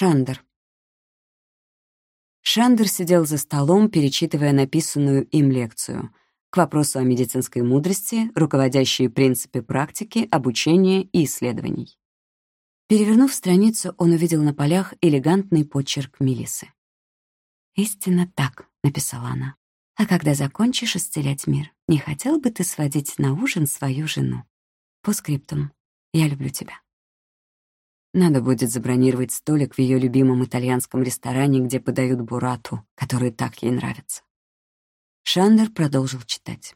Шандер. Шандер сидел за столом, перечитывая написанную им лекцию к вопросу о медицинской мудрости, руководящие принципы практики, обучения и исследований. Перевернув страницу, он увидел на полях элегантный почерк Мелисы. «Истинно так», — написала она. «А когда закончишь исцелять мир, не хотел бы ты сводить на ужин свою жену? По скриптум. Я люблю тебя». Надо будет забронировать столик в ее любимом итальянском ресторане, где подают бурату, который так ей нравится. Шандер продолжил читать.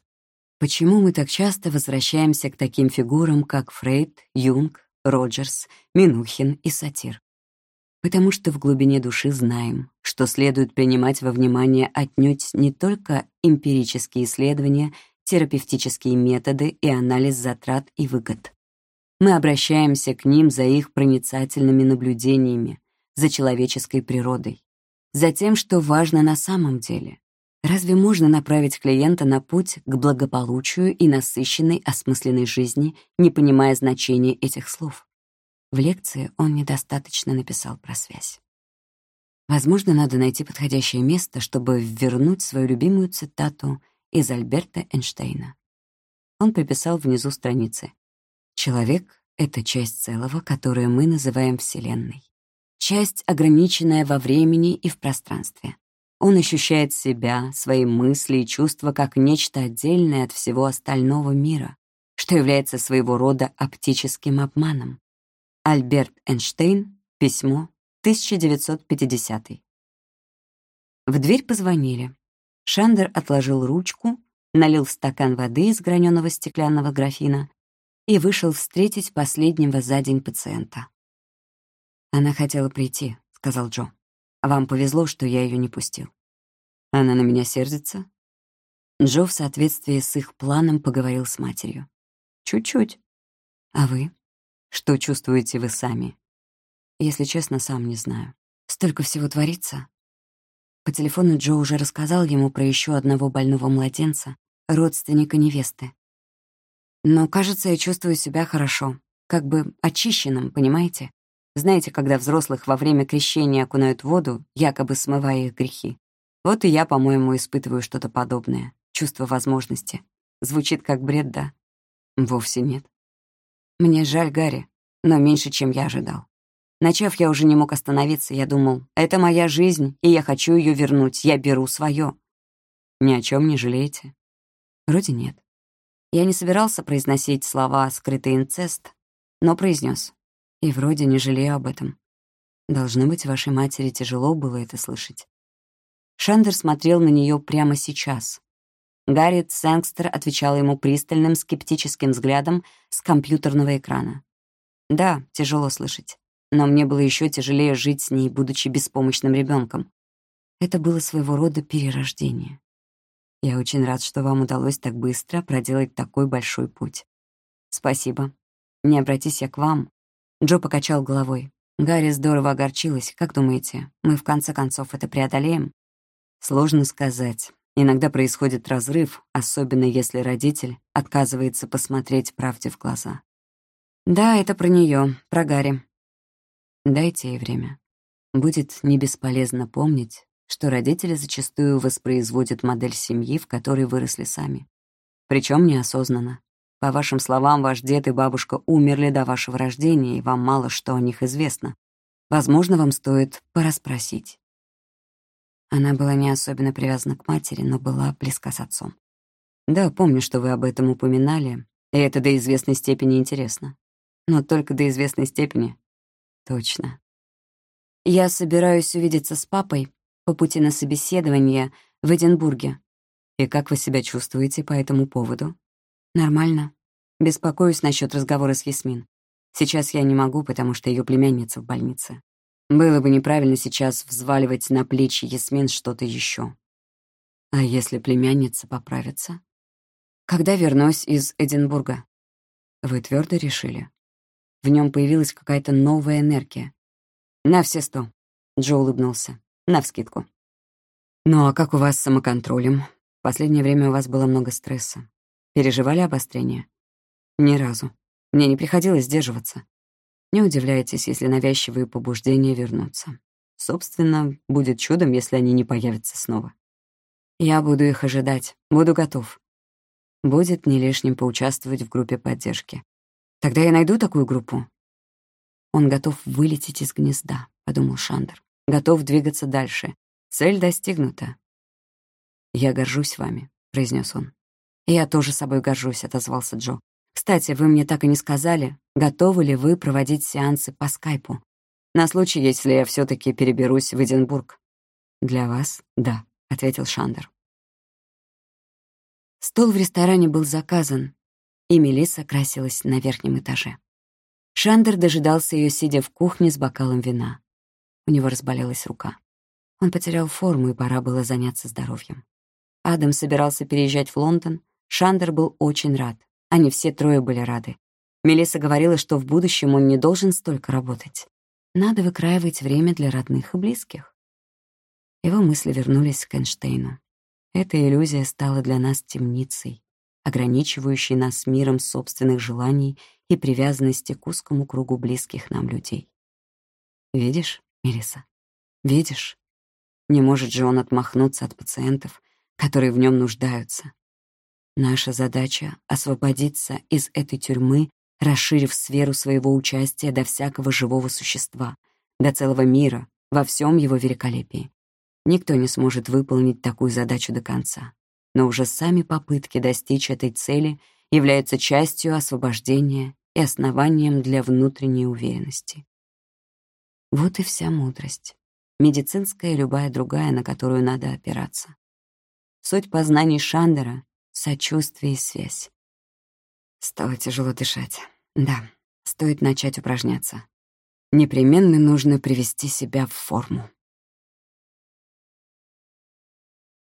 Почему мы так часто возвращаемся к таким фигурам, как Фрейд, Юнг, Роджерс, Минухин и Сатир? Потому что в глубине души знаем, что следует принимать во внимание отнюдь не только эмпирические исследования, терапевтические методы и анализ затрат и выгод, мы обращаемся к ним за их проницательными наблюдениями, за человеческой природой, за тем, что важно на самом деле. Разве можно направить клиента на путь к благополучию и насыщенной осмысленной жизни, не понимая значения этих слов? В лекции он недостаточно написал про связь. Возможно, надо найти подходящее место, чтобы вернуть свою любимую цитату из Альберта Эйнштейна. Он приписал внизу страницы. Человек — это часть целого, которую мы называем Вселенной. Часть, ограниченная во времени и в пространстве. Он ощущает себя, свои мысли и чувства как нечто отдельное от всего остального мира, что является своего рода оптическим обманом. Альберт Эйнштейн, письмо, 1950. В дверь позвонили. Шандер отложил ручку, налил в стакан воды из граненого стеклянного графина и вышел встретить последнего за день пациента. «Она хотела прийти», — сказал Джо. «Вам повезло, что я ее не пустил». «Она на меня сердится?» Джо в соответствии с их планом поговорил с матерью. «Чуть-чуть. А вы? Что чувствуете вы сами?» «Если честно, сам не знаю. Столько всего творится». По телефону Джо уже рассказал ему про еще одного больного младенца, родственника невесты. Но, кажется, я чувствую себя хорошо, как бы очищенным, понимаете? Знаете, когда взрослых во время крещения окунают в воду, якобы смывая их грехи. Вот и я, по-моему, испытываю что-то подобное. Чувство возможности. Звучит как бред, да? Вовсе нет. Мне жаль Гарри, но меньше, чем я ожидал. Начав, я уже не мог остановиться. Я думал, это моя жизнь, и я хочу ее вернуть. Я беру свое. Ни о чем не жалеете? Вроде нет. Я не собирался произносить слова «скрытый инцест», но произнес. И вроде не жалею об этом. Должно быть, вашей матери тяжело было это слышать. Шандер смотрел на нее прямо сейчас. Гарриет Сэнгстер отвечала ему пристальным скептическим взглядом с компьютерного экрана. Да, тяжело слышать. Но мне было еще тяжелее жить с ней, будучи беспомощным ребенком. Это было своего рода перерождение. Я очень рад, что вам удалось так быстро проделать такой большой путь. Спасибо. Не обратись я к вам. Джо покачал головой. Гарри здорово огорчилась. Как думаете, мы в конце концов это преодолеем? Сложно сказать. Иногда происходит разрыв, особенно если родитель отказывается посмотреть правде в глаза. Да, это про нее, про Гарри. Дайте ей время. Будет не бесполезно помнить, что родители зачастую воспроизводят модель семьи, в которой выросли сами. Причем неосознанно. По вашим словам, ваш дед и бабушка умерли до вашего рождения, и вам мало что о них известно. Возможно, вам стоит порасспросить. Она была не особенно привязана к матери, но была близка с отцом. Да, помню, что вы об этом упоминали, и это до известной степени интересно. Но только до известной степени. Точно. Я собираюсь увидеться с папой по пути на собеседование в Эдинбурге. И как вы себя чувствуете по этому поводу? Нормально. Беспокоюсь насчет разговора с Ясмин. Сейчас я не могу, потому что ее племянница в больнице. Было бы неправильно сейчас взваливать на плечи Ясмин что-то еще. А если племянница поправится? Когда вернусь из Эдинбурга? Вы твердо решили? В нем появилась какая-то новая энергия. На все сто. Джо улыбнулся. Навскидку. Ну а как у вас с самоконтролем? В последнее время у вас было много стресса. Переживали обострение? Ни разу. Мне не приходилось сдерживаться. Не удивляйтесь, если навязчивые побуждения вернутся. Собственно, будет чудом, если они не появятся снова. Я буду их ожидать, буду готов. Будет не лишним поучаствовать в группе поддержки. Тогда я найду такую группу. Он готов вылететь из гнезда, подумал Шандер. Готов двигаться дальше. Цель достигнута. Я горжусь вами, произнес он. Я тоже собой горжусь, отозвался Джо. Кстати, вы мне так и не сказали, готовы ли вы проводить сеансы по скайпу? На случай, если я все таки переберусь в Эдинбург. Для вас — да, ответил Шандер. Стол в ресторане был заказан, и Мелисса красилась на верхнем этаже. Шандер дожидался ее, сидя в кухне с бокалом вина. У него разболелась рука. Он потерял форму, и пора было заняться здоровьем. Адам собирался переезжать в Лондон. Шандер был очень рад. Они все трое были рады. Мелисса говорила, что в будущем он не должен столько работать. Надо выкраивать время для родных и близких. Его мысли вернулись к Эйнштейну. Эта иллюзия стала для нас темницей, ограничивающей нас миром собственных желаний и привязанности к узкому кругу близких нам людей. Видишь, Мелисса, видишь? Не может же он отмахнуться от пациентов, которые в нем нуждаются. Наша задача — освободиться из этой тюрьмы расширив сферу своего участия до всякого живого существа, до целого мира, во всем его великолепии. Никто не сможет выполнить такую задачу до конца. Но уже сами попытки достичь этой цели являются частью освобождения и основанием для внутренней уверенности. Вот и вся мудрость. Медицинская и любая другая, на которую надо опираться. Суть познаний Шандера — сочувствие и связь. Стало тяжело дышать. Да, стоит начать упражняться. Непременно нужно привести себя в форму.